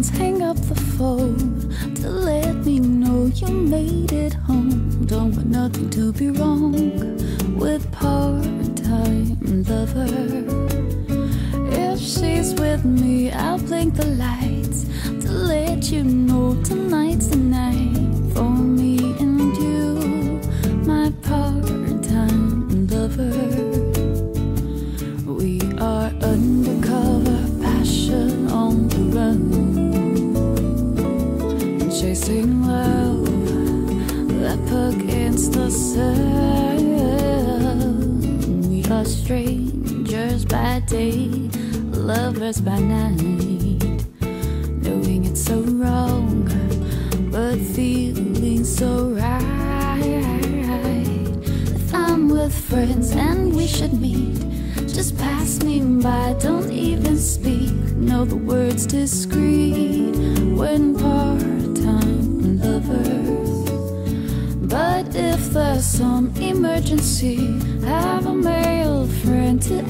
once hang up the phone to let me know you made it home. Don't want nothing to be wrong with part time lover. If she's with me, I'll blink the lights to let you know tonight's the night for me and you, my part time lover. We are under. Chasing love that up against the sun. We are strangers by day, lovers by night, knowing it's so wrong, but feeling so right. If I'm with friends and we should meet, just pass me by, don't even speak. Know the words discreet when part-time But if there's some emergency, have a male friend to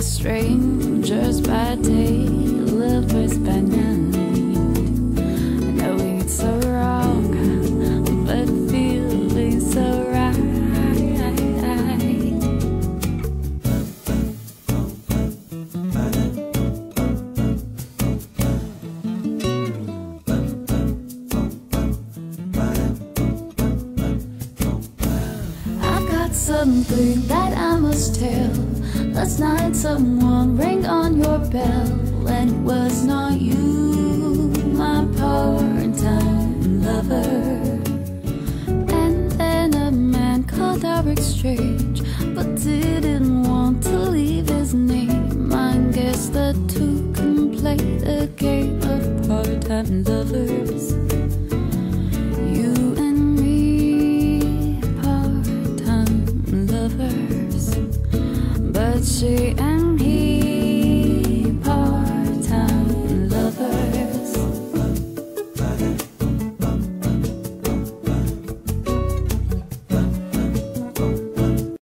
strangers by day, lovers by night, knowing it's so wrong, but feeling so right. I've got something that I must tell. Last night someone rang on your bell, and it was not you, my part-time lover. And then a man called our exchange, but didn't want to leave his name. I guess the two can play the game of part-time lovers. You and me, part-time lovers, but she and he